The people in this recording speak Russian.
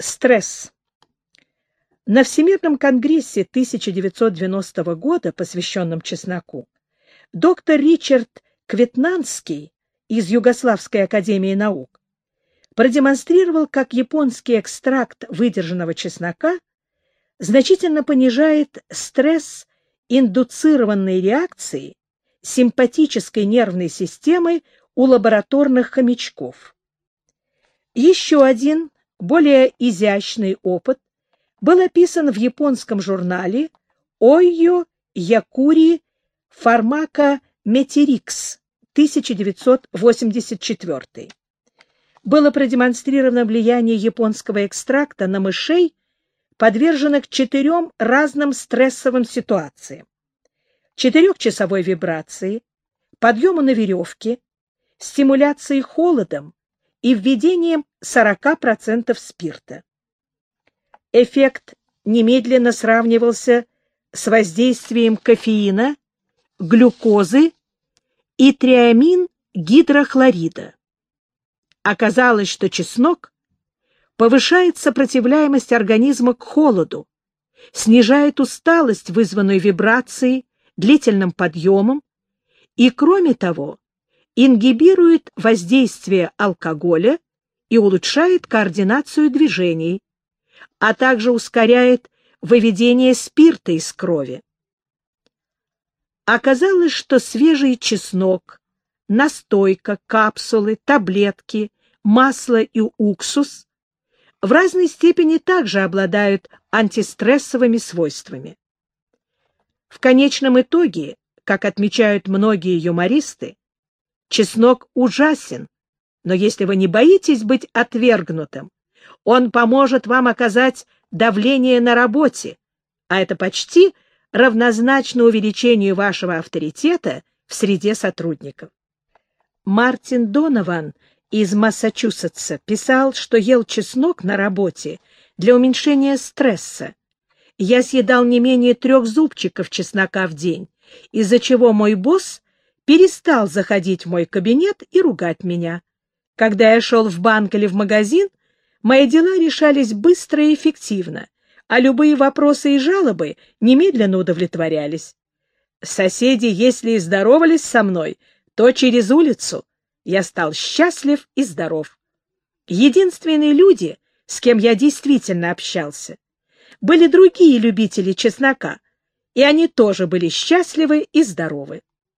Стресс. На Всемирном конгрессе 1990 года, посвященном чесноку, доктор Ричард Кветнанский из Югославской академии наук продемонстрировал, как японский экстракт выдержанного чеснока значительно понижает стресс индуцированной реакции симпатической нервной системы у лабораторных хомячков. Еще один более изящный опыт был описан в японском журнале Ойо Якури Фармака Метерикс 1984. Было продемонстрировано влияние японского экстракта на мышей, подверженных четырем разным стрессовым ситуациям. Четырехчасовой вибрации, подъему на веревке, стимуляции холодом и введением 40% спирта. Эффект немедленно сравнивался с воздействием кофеина, глюкозы и триамин гидрохлорида. Оказалось, что чеснок повышает сопротивляемость организма к холоду, снижает усталость, вызванную вибрацией, длительным подъемом, и, кроме того, ингибирует воздействие алкоголя и улучшает координацию движений, а также ускоряет выведение спирта из крови. Оказалось, что свежий чеснок, настойка, капсулы, таблетки, масло и уксус в разной степени также обладают антистрессовыми свойствами. В конечном итоге, как отмечают многие юмористы, Чеснок ужасен, но если вы не боитесь быть отвергнутым, он поможет вам оказать давление на работе, а это почти равнозначно увеличению вашего авторитета в среде сотрудников. Мартин Донован из Массачусетса писал, что ел чеснок на работе для уменьшения стресса. Я съедал не менее трех зубчиков чеснока в день, из-за чего мой босс перестал заходить в мой кабинет и ругать меня. Когда я шел в банк или в магазин, мои дела решались быстро и эффективно, а любые вопросы и жалобы немедленно удовлетворялись. Соседи, если и здоровались со мной, то через улицу. Я стал счастлив и здоров. Единственные люди, с кем я действительно общался, были другие любители чеснока, и они тоже были счастливы и здоровы.